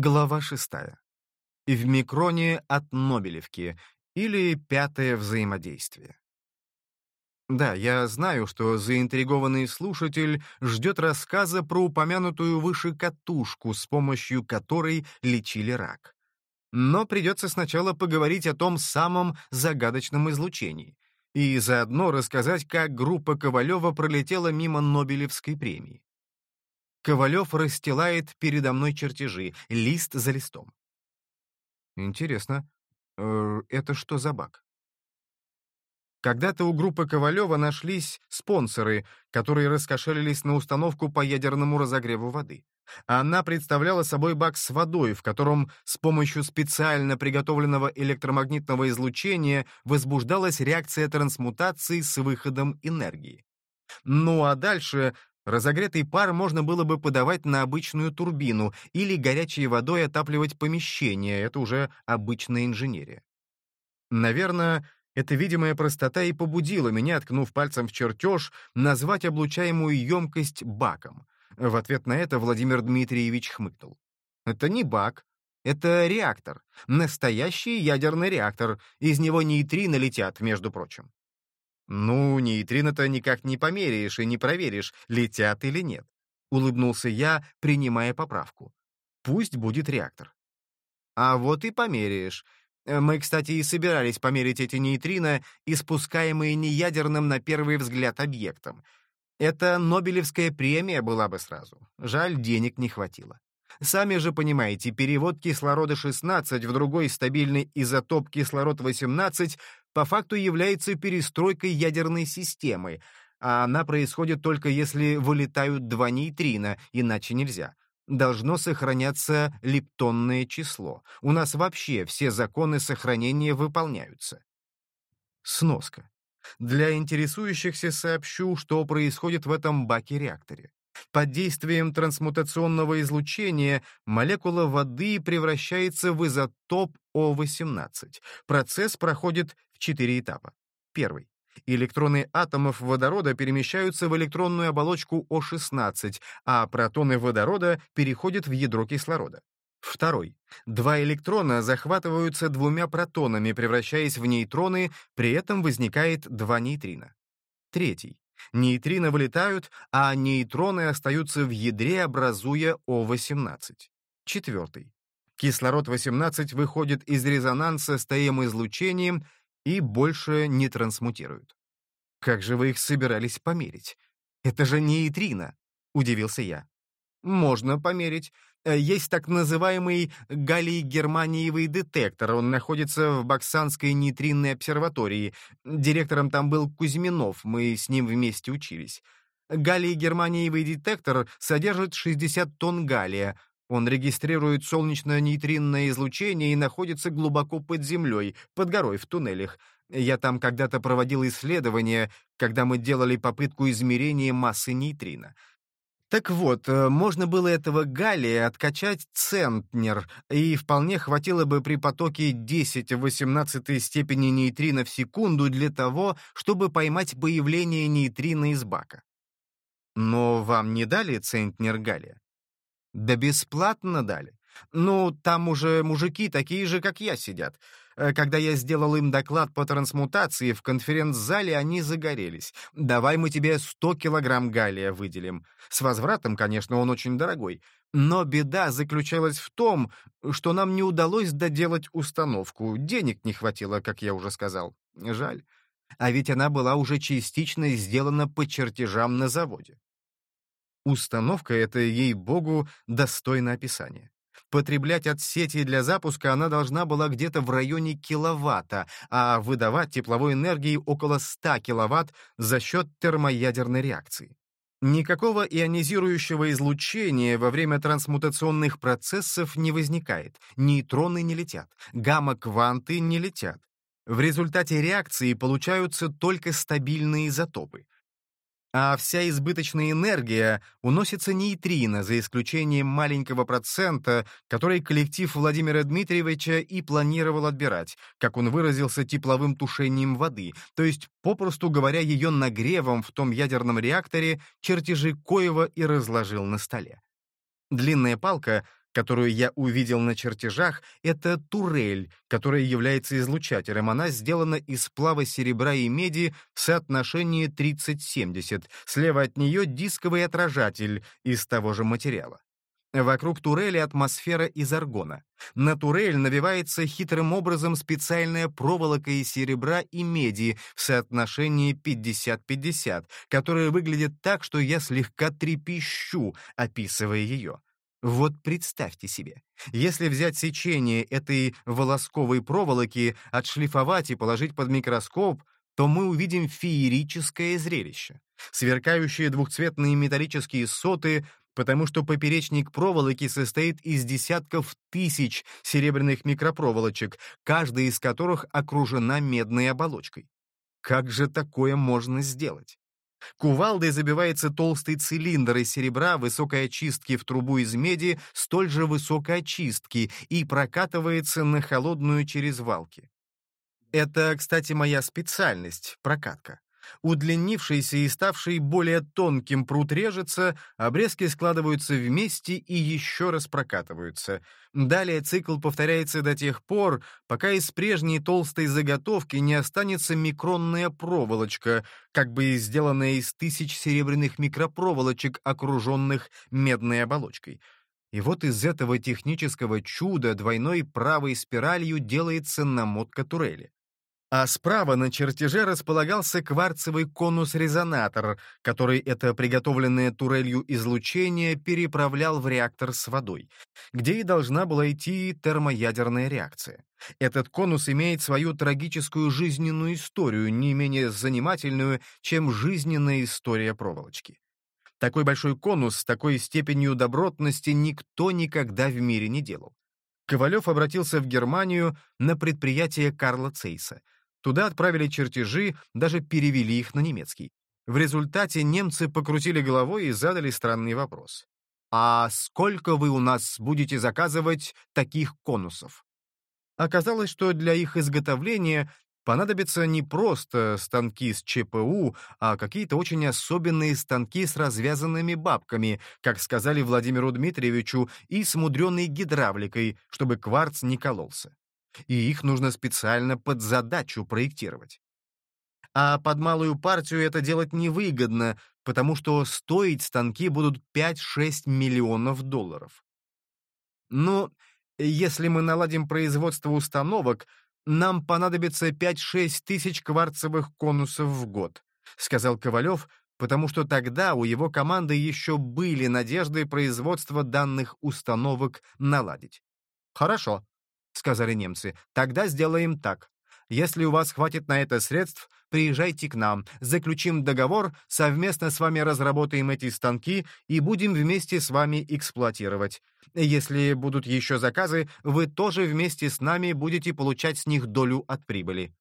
Глава шестая. В микроне от Нобелевки или пятое взаимодействие. Да, я знаю, что заинтригованный слушатель ждет рассказа про упомянутую выше катушку, с помощью которой лечили рак. Но придется сначала поговорить о том самом загадочном излучении и заодно рассказать, как группа Ковалева пролетела мимо Нобелевской премии. Ковалев расстилает передо мной чертежи, лист за листом. Интересно, э, это что за баг? Когда-то у группы Ковалева нашлись спонсоры, которые раскошелились на установку по ядерному разогреву воды. Она представляла собой бак с водой, в котором с помощью специально приготовленного электромагнитного излучения возбуждалась реакция трансмутации с выходом энергии. Ну а дальше разогретый пар можно было бы подавать на обычную турбину или горячей водой отапливать помещение, это уже обычная инженерия. Наверное, эта видимая простота и побудила меня, ткнув пальцем в чертеж, назвать облучаемую емкость баком. В ответ на это Владимир Дмитриевич хмыкнул. Это не бак, это реактор. Настоящий ядерный реактор. Из него нейтрино летят, между прочим. Ну, нейтрино-то никак не померяешь и не проверишь, летят или нет. Улыбнулся я, принимая поправку. Пусть будет реактор. А вот и померяешь. Э, мы, кстати, и собирались померить эти нейтрино, испускаемые неядерным на первый взгляд объектом. Это Нобелевская премия была бы сразу. Жаль, денег не хватило. Сами же понимаете, перевод кислорода-16 в другой стабильный изотоп кислород-18 по факту является перестройкой ядерной системы, а она происходит только если вылетают два нейтрино, иначе нельзя должно сохраняться лептонное число. У нас вообще все законы сохранения выполняются. Сноска. Для интересующихся сообщу, что происходит в этом баке-реакторе. Под действием трансмутационного излучения молекула воды превращается в изотоп О18. Процесс проходит четыре этапа. Первый. Электроны атомов водорода перемещаются в электронную оболочку О16, а протоны водорода переходят в ядро кислорода. Второй. Два электрона захватываются двумя протонами, превращаясь в нейтроны, при этом возникает два нейтрина. Третий. Нейтрино вылетают, а нейтроны остаются в ядре, образуя О18. Четвертый. Кислород-18 выходит из резонанса с ТМ-излучением и больше не трансмутируют. Как же вы их собирались померить? Это же нейтрино, удивился я. Можно померить. Э, есть так называемый галлий-германиевый детектор. Он находится в Баксанской нейтринной обсерватории. Директором там был Кузьминов, мы с ним вместе учились. Галлий-германиевый детектор содержит 60 тонн галлия. Он регистрирует солнечно-нейтринное излучение и находится глубоко под землей, под горой в туннелях. Я там когда-то проводил исследования, когда мы делали попытку измерения массы нейтрино. Так вот, э, можно было этого галлия откачать центнер, и вполне хватило бы при потоке 10 в 18 степени нейтрино в секунду для того, чтобы поймать появление нейтрино из бака. Но вам не дали центнер галлия? Да бесплатно дали. Ну, там уже мужики такие же, как я, сидят. Э, когда я сделал им доклад по трансмутации, в конференц-зале они загорелись. Давай мы тебе 100 килограмм галлия выделим. С возвратом, конечно, он очень дорогой. Но беда заключалась в том, что нам не удалось доделать установку. Денег не хватило, как я уже сказал. Жаль. А ведь она была уже частично сделана по чертежам на заводе. Установка эта, ей-богу, достойна описания. Потреблять от сети для запуска она должна была где-то в районе киловатта, а выдавать тепловой энергии около 100 киловатт за счет термоядерной реакции. Никакого ионизирующего излучения во время трансмутационных процессов не возникает, нейтроны не летят, гамма-кванты не летят. В результате реакции получаются только стабильные изотопы а вся избыточная энергия уносится нейтрино, за исключением маленького процента, который коллектив Владимира Дмитриевича и планировал отбирать, как он выразился, тепловым тушением воды, то есть, попросту говоря, ее нагревом в том ядерном реакторе, чертежи Коева и разложил на столе. Длинная палка, которую я увидел на чертежах, это турель, которая является излучателем. Она сделана из сплава серебра и меди в соотношении 30-70. Слева от нее дисковый отражатель из того же материала. Вокруг турели атмосфера из аргона. На турель навивается хитрым образом специальная проволока из серебра и меди в соотношении 50-50, которая выглядит так, что я слегка трепещу, описывая ее. Вот представьте себе, если взять сечение этой волосковой проволоки, отшлифовать и положить под микроскоп, то мы увидим феерическое зрелище. Сверкающие двухцветные металлические соты потому что поперечник проволоки состоит из десятков тысяч серебряных микропроволочек, каждая из которых окружена медной оболочкой. Как же такое можно сделать? Кувалдой забивается толстый цилиндр из серебра высокой очистки в трубу из меди столь же высокой очистки и прокатывается на холодную через валки. Это, кстати, моя специальность — прокатка. Удлинившийся и ставший более тонким прут режется, обрезки складываются вместе и еще раз прокатываются. Далее цикл повторяется до тех пор, пока из прежней толстой заготовки не останется микронная проволочка, как бы сделанная из тысяч серебряных микропроволочек, окруженных медной оболочкой. И вот из этого технического чуда двойной правой спиралью делается намотка турели а справа на чертеже располагался кварцевый конус-резонатор, который это приготовленное турелью излучение переправлял в реактор с водой, где и должна была идти термоядерная реакция. Этот конус имеет свою трагическую жизненную историю, не менее занимательную, чем жизненная история проволочки. Такой большой конус с такой степенью добротности никто никогда в мире не делал. Ковалев обратился в Германию на предприятие Карла Цейса — Туда отправили чертежи, даже перевели их на немецкий. В результате немцы покрутили головой и задали странный вопрос. «А сколько вы у нас будете заказывать таких конусов?» Оказалось, что для их изготовления понадобятся не просто станки с ЧПУ, а какие-то очень особенные станки с развязанными бабками, как сказали Владимиру Дмитриевичу, и с мудреной гидравликой, чтобы кварц не кололся и их нужно специально под задачу проектировать. А под малую партию это делать невыгодно, потому что стоить станки будут 5-6 миллионов долларов. Но если мы наладим производство установок, нам понадобится 5-6 тысяч кварцевых конусов в год, сказал Ковалев, потому что тогда у его команды еще были надежды производства данных установок наладить. Хорошо, сказали немцы. «Тогда сделаем так. Если у вас хватит на это средств, приезжайте к нам, заключим договор, совместно с вами разработаем эти станки и будем вместе с вами эксплуатировать. Если будут еще заказы, вы тоже вместе с нами будете получать с них долю от прибыли».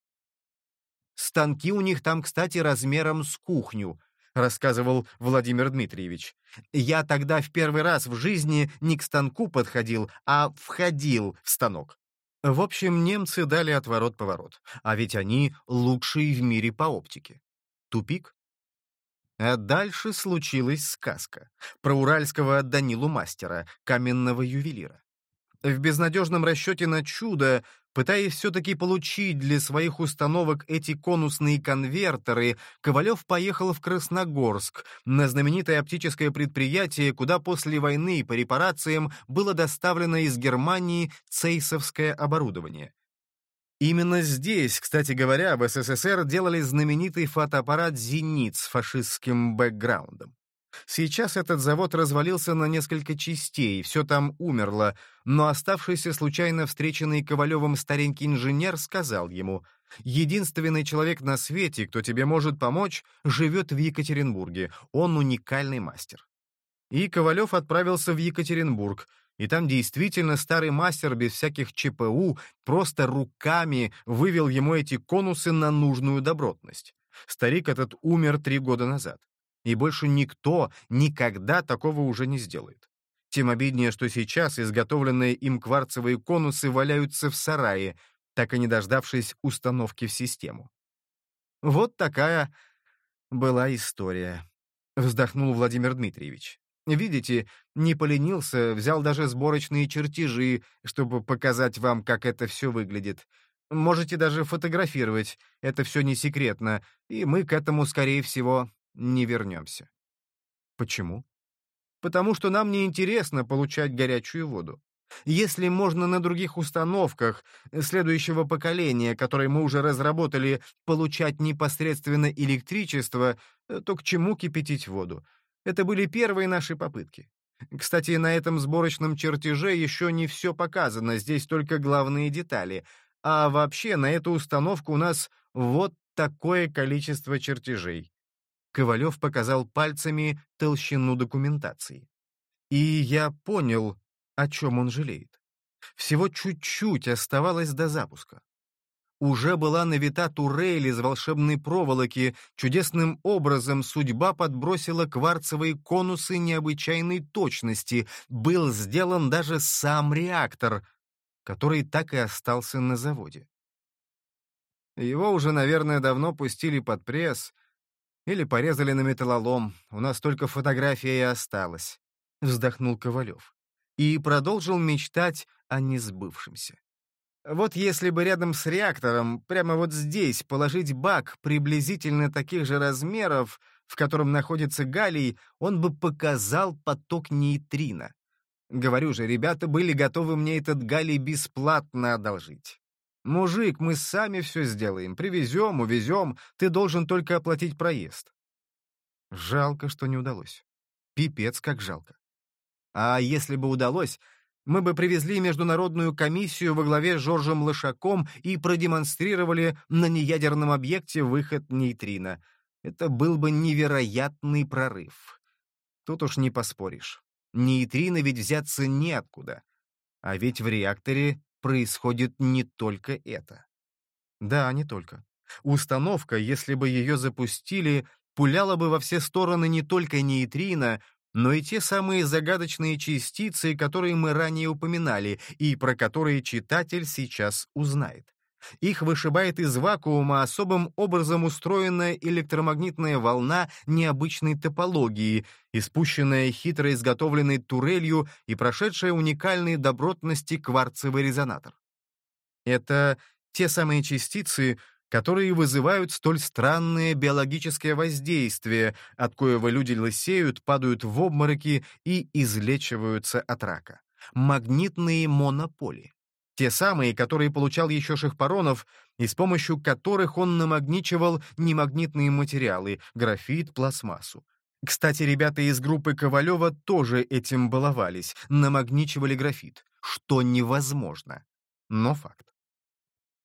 Станки у них там, кстати, размером с кухню, рассказывал Владимир Дмитриевич. Я тогда в первый раз в жизни не к станку подходил, а входил в станок. В общем, немцы дали отворот-поворот, а ведь они лучшие в мире по оптике. Тупик. А дальше случилась сказка про уральского Данилу Мастера, каменного ювелира. В безнадежном расчете на чудо Пытаясь все-таки получить для своих установок эти конусные конвертеры, Ковалев поехал в Красногорск, на знаменитое оптическое предприятие, куда после войны по репарациям было доставлено из Германии цейсовское оборудование. Именно здесь, кстати говоря, в СССР делали знаменитый фотоаппарат «Зенит» с фашистским бэкграундом. Сейчас этот завод развалился на несколько частей, все там умерло, но оставшийся случайно встреченный Ковалевым старенький инженер сказал ему, «Единственный человек на свете, кто тебе может помочь, живет в Екатеринбурге. Он уникальный мастер». И Ковалев отправился в Екатеринбург, и там действительно старый мастер без всяких ЧПУ просто руками вывел ему эти конусы на нужную добротность. Старик этот умер три года назад и больше никто никогда такого уже не сделает. Тем обиднее, что сейчас изготовленные им кварцевые конусы валяются в сарае, так и не дождавшись установки в систему. Вот такая была история, вздохнул Владимир Дмитриевич. Видите, не поленился, взял даже сборочные чертежи, чтобы показать вам, как это все выглядит. Можете даже фотографировать, это все не секретно, и мы к этому, скорее всего, не вернемся. Почему? Потому что нам не интересно получать горячую воду. Если можно на других установках следующего поколения, которые мы уже разработали, получать непосредственно электричество, то к чему кипятить воду? Это были первые наши попытки. Кстати, на этом сборочном чертеже еще не все показано, здесь только главные детали. А вообще, на эту установку у нас вот такое количество чертежей. Ковалев показал пальцами толщину документации. И я понял, о чем он жалеет. Всего чуть-чуть оставалось до запуска уже была навита турель из волшебной проволоки, чудесным образом судьба подбросила кварцевые конусы необычайной точности, был сделан даже сам реактор, который так и остался на заводе. Его уже, наверное, давно пустили под пресс или порезали на металлолом, у нас только фотография и осталась, — вздохнул Ковалев. И продолжил мечтать о несбывшемся. Вот если бы рядом с реактором, прямо вот здесь, положить бак приблизительно таких же размеров, в котором находится галлий, он бы показал поток нейтрино. Говорю же, ребята были готовы мне этот галлий бесплатно одолжить. «Мужик, мы сами все сделаем, привезем, увезем, ты должен только оплатить проезд». Жалко, что не удалось. Пипец, как жалко. А если бы удалось, мы бы привезли международную комиссию во главе с Жоржем Лошаком и продемонстрировали на неядерном объекте выход нейтрино. Это был бы невероятный прорыв. Тут уж не поспоришь. Нейтрино ведь взяться неоткуда. А ведь в реакторе происходит не только это. Да, не только. Установка, если бы ее запустили, пуляла бы во все стороны не только нейтрино, но и те самые загадочные частицы, которые мы ранее упоминали и про которые читатель сейчас узнает. Их вышибает из вакуума особым образом устроенная электромагнитная волна необычной топологии, испущенная хитро изготовленной турелью и прошедшая уникальные добротности кварцевый резонатор. Это те самые частицы, которые вызывают столь странное биологическое воздействие, от коего люди лысеют, падают в обмороки и излечиваются от рака. Магнитные монополи. Те самые, которые получал еще Шахпаронов, и с помощью которых он намагничивал немагнитные материалы — графит, пластмассу. Кстати, ребята из группы Ковалева тоже этим баловались, намагничивали графит, что невозможно. Но факт.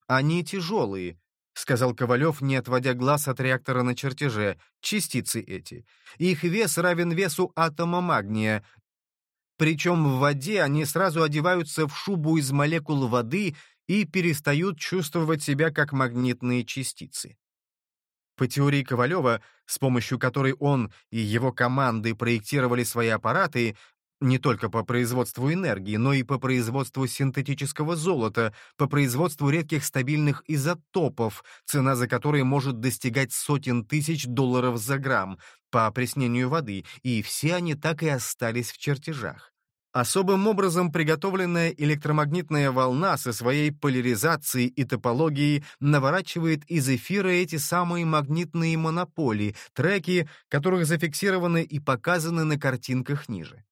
Они тяжелые, — сказал Ковалев, не отводя глаз от реактора на чертеже, — частицы эти. Их вес равен весу атома магния. Причем в воде они сразу одеваются в шубу из молекул воды и перестают чувствовать себя как магнитные частицы. По теории Ковалева, с помощью которой он и его команды проектировали свои аппараты, не только по производству энергии, но и по производству синтетического золота, по производству редких стабильных изотопов, цена за которые может достигать сотен тысяч долларов за грамм, по опреснению воды, и все они так и остались в чертежах. Особым образом приготовленная электромагнитная волна со своей поляризацией и топологией наворачивает из эфира эти самые магнитные монополии, треки, которых зафиксированы и показаны на картинках ниже.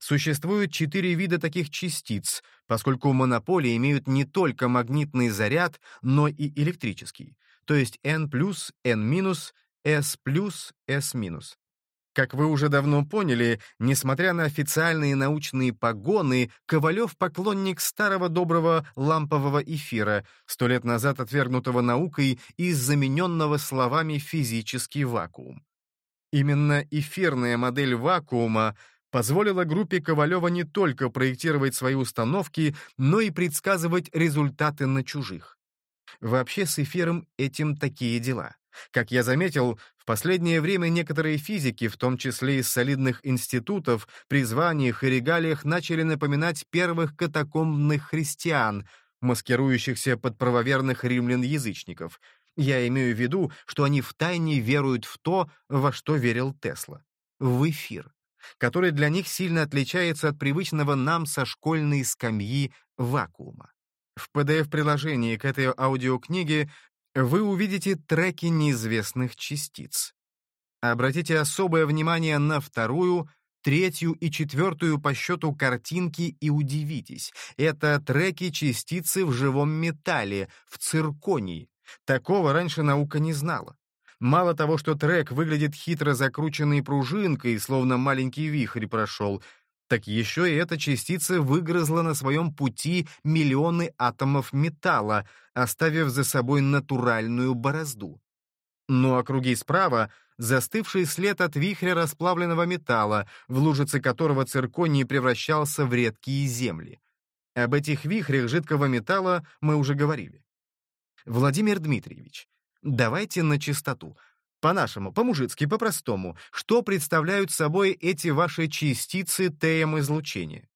Существует четыре вида таких частиц, поскольку монополии имеют не только магнитный заряд, но и электрический, то есть N+, N-, S+, S-. Как вы уже давно поняли, несмотря на официальные научные погоны, Ковалев — поклонник старого доброго лампового эфира, сто лет назад отвергнутого наукой и замененного словами «физический вакуум». Именно эфирная модель вакуума позволила группе Ковалева не только проектировать свои установки, но и предсказывать результаты на чужих. Вообще с эфиром этим такие дела. Как я заметил, в последнее время некоторые физики, в том числе из солидных институтов, при званиях и регалиях начали напоминать первых катакомбных христиан, маскирующихся под правоверных римлян-язычников. Я имею в виду, что они втайне веруют в то, во что верил Тесла — в эфир. который для них сильно отличается от привычного нам со школьной скамьи вакуума. В PDF-приложении к этой аудиокниге вы увидите треки неизвестных частиц. Обратите особое внимание на вторую, третью и четвертую по счету картинки и удивитесь. Это треки частицы в живом металле, в цирконии. Такого раньше наука не знала. Мало того, что трек выглядит хитро закрученной пружинкой, словно маленький вихрь прошел, так еще и эта частица выгрызла на своем пути миллионы атомов металла, оставив за собой натуральную борозду. Ну а круги справа — застывший след от вихря расплавленного металла, в лужице которого цирконий превращался в редкие земли. Об этих вихрях жидкого металла мы уже говорили. Владимир Дмитриевич, давайте на чистоту. По-нашему, по-мужицки, по-простому, что представляют собой эти ваши частицы ТМ-излучения?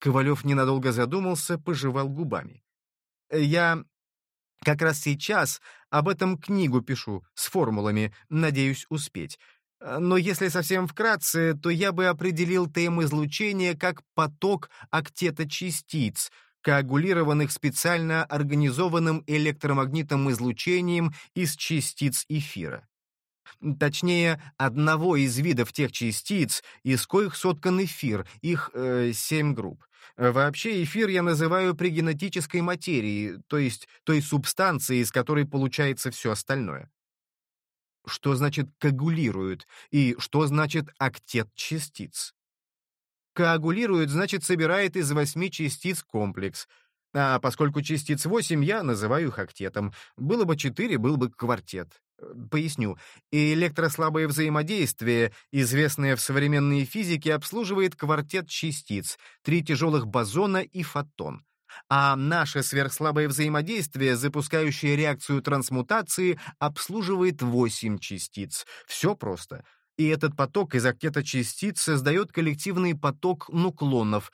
Ковалев ненадолго задумался, пожевал губами. Я как раз сейчас об этом книгу пишу, с формулами, надеюсь успеть. Но если совсем вкратце, то я бы определил ТМ-излучение как поток октета частиц, коагулированных специально организованным электромагнитным излучением из частиц эфира. Точнее, одного из видов тех частиц, из коих соткан эфир, их э, семь групп. Вообще эфир я называю пригенетической материей, то есть той субстанцией, из которой получается все остальное. Что значит коагулируют и что значит октет частиц? Коагулирует, значит, собирает из восьми частиц комплекс. А поскольку частиц восемь, я называю их октетом. Было бы четыре, был бы квартет. Поясню. Электрослабое взаимодействие, известное в современной физике, обслуживает квартет частиц, три тяжелых бозона и фотон. А наше сверхслабое взаимодействие, запускающее реакцию трансмутации, обслуживает восемь частиц. Все просто. И этот поток из октета частиц создает коллективный поток нуклонов,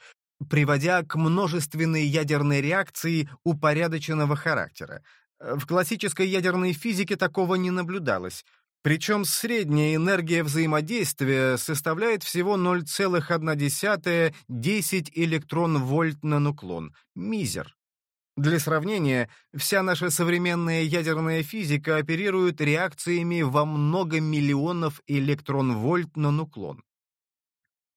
приводя к множественной ядерной реакции упорядоченного характера. В классической ядерной физике такого не наблюдалось. Причем средняя энергия взаимодействия составляет всего 0,1 10 электрон-вольт на нуклон. Мизер. Для сравнения, вся наша современная ядерная физика оперирует реакциями во много миллионов электрон-вольт на нуклон.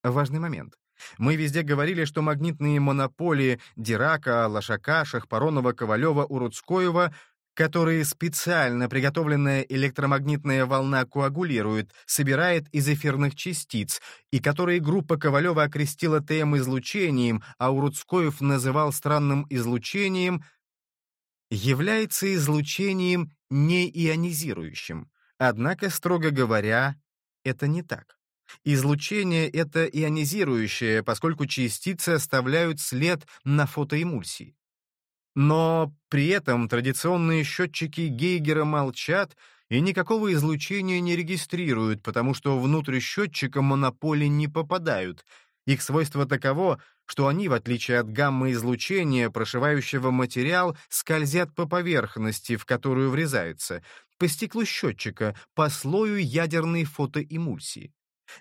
Важный момент. Мы везде говорили, что магнитные монополии Дирака, Лошака, Шахпаронова, Ковалева, Уруцкоева которые специально приготовленная электромагнитная волна коагулирует, собирает из эфирных частиц, и которые группа Ковалева окрестила ТМ-излучением, а Уруцкоев называл странным излучением, является излучением неионизирующим. Однако, строго говоря, это не так. Излучение — это ионизирующее, поскольку частицы оставляют след на фотоэмульсии. Но при этом традиционные счетчики Гейгера молчат и никакого излучения не регистрируют, потому что внутрь счетчика монополи не попадают. Их свойство таково, что они, в отличие от гамма-излучения, прошивающего материал, скользят по поверхности, в которую врезаются, по стеклу счетчика, по слою ядерной фотоэмульсии.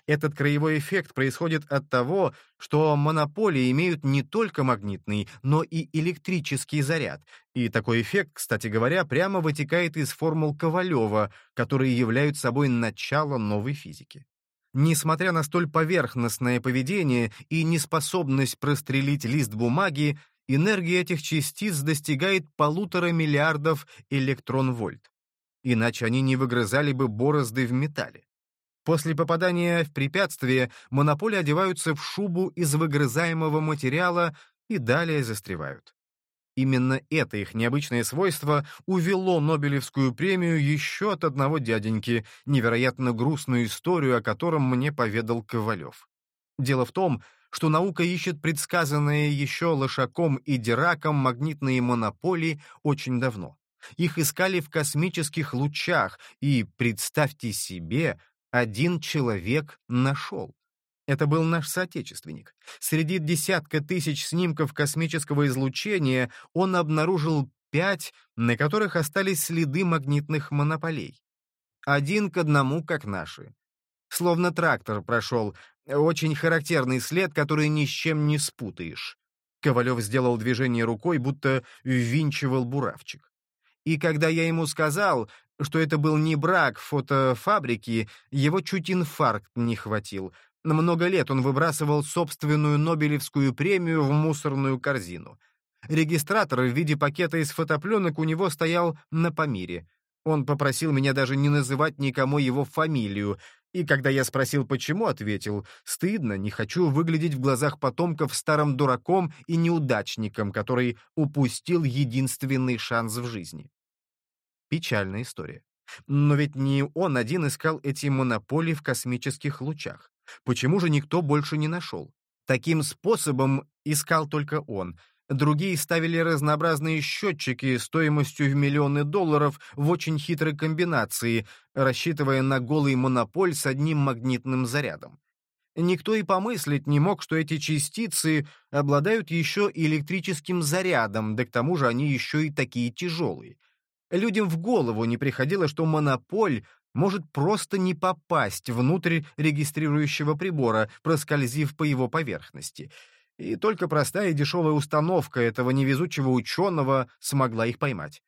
Этот краевой эффект происходит от того, что монополии имеют не только магнитный, но и электрический заряд. И такой эффект, кстати говоря, прямо вытекает из формул Ковалева, которые являются собой начало новой физики. Несмотря на столь поверхностное поведение и неспособность прострелить лист бумаги, энергия этих частиц достигает полутора миллиардов электрон-вольт. Иначе они не выгрызали бы борозды в металле. После попадания в препятствие монополи одеваются в шубу из выгрызаемого материала и далее застревают. Именно это их необычное свойство увело Нобелевскую премию еще от одного дяденьки, невероятно грустную историю, о котором мне поведал Ковалев. Дело в том, что наука ищет предсказанные еще Лошаком и Дираком магнитные монополии очень давно. Их искали в космических лучах, и, представьте себе, один человек нашел. Это был наш соотечественник. Среди десятка тысяч снимков космического излучения он обнаружил пять, на которых остались следы магнитных монополей. Один к одному, как наши. Словно трактор прошел. Очень характерный след, который ни с чем не спутаешь. Ковалев сделал движение рукой, будто ввинчивал буравчик. И когда я ему сказал, что это был не брак фотофабрики, его чуть инфаркт не хватил. Много лет он выбрасывал собственную Нобелевскую премию в мусорную корзину. Регистратор в виде пакета из фотопленок у него стоял на Памире. Он попросил меня даже не называть никому его фамилию, и когда я спросил, почему, ответил, «Стыдно, не хочу выглядеть в глазах потомков старым дураком и неудачником, который упустил единственный шанс в жизни». Печальная история. Но ведь не он один искал эти монополии в космических лучах. Почему же никто больше не нашел? Таким способом искал только он. Другие ставили разнообразные счетчики стоимостью в миллионы долларов в очень хитрой комбинации, рассчитывая на голый монополь с одним магнитным зарядом. Никто и помыслить не мог, что эти частицы обладают еще электрическим зарядом, да к тому же они еще и такие тяжелые. Людям в голову не приходило, что монополь может просто не попасть внутрь регистрирующего прибора, проскользив по его поверхности. И только простая и дешевая установка этого невезучего ученого смогла их поймать.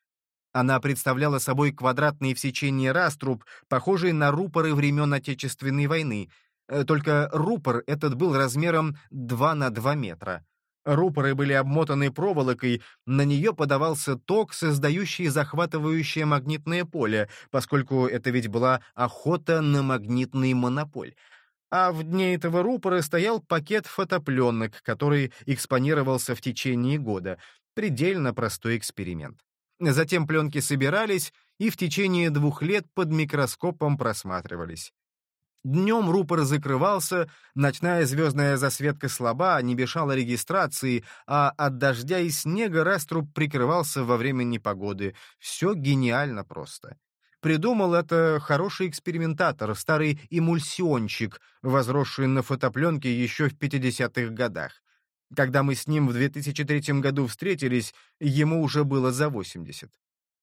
Она представляла собой квадратные в сечении раструб, похожие на рупоры времен Отечественной войны, э, только рупор этот был размером 2 на 2 метра. Рупоры были обмотаны проволокой, на нее подавался ток, создающий захватывающее магнитное поле, поскольку это ведь была охота на магнитный монополь. А в дне этого рупора стоял пакет фотопленок, который экспонировался в течение года. Предельно простой эксперимент. Затем пленки собирались и в течение двух лет под микроскопом просматривались. Днем рупор закрывался, ночная звездная засветка слаба, не мешала регистрации, а от дождя и снега раструб прикрывался во время непогоды. Все гениально просто. Придумал это хороший экспериментатор, старый эмульсиончик, возросший на фотопленке еще в 50-х годах. Когда мы с ним в 2003 году встретились, ему уже было за 80.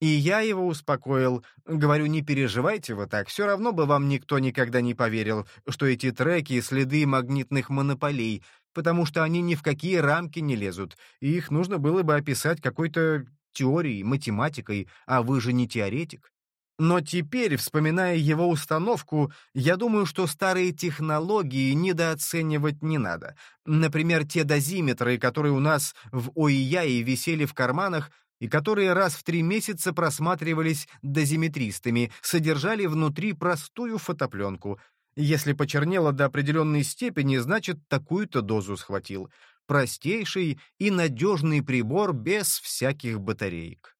И я его успокоил. Говорю, не переживайте вы так, все равно бы вам никто никогда не поверил, что эти треки — следы магнитных монополей, потому что они ни в какие рамки не лезут, и их нужно было бы описать какой-то теорией, математикой, а вы же не теоретик. Но теперь, вспоминая его установку, я думаю, что старые технологии недооценивать не надо. Например, те дозиметры, которые у нас в ОИЯе висели в карманах, и которые раз в три месяца просматривались дозиметристами, содержали внутри простую фотопленку. Если почернело до определенной степени, значит, такую-то дозу схватил. Простейший и надежный прибор без всяких батареек.